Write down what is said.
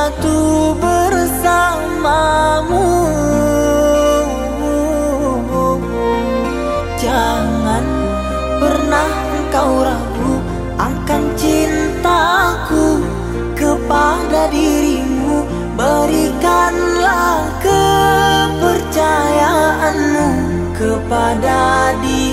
jatuh bersamamu. Jangan pernah kau ragu akan cintaku kepada dirimu. Berikanlah kepercayaanmu kepada dirimu.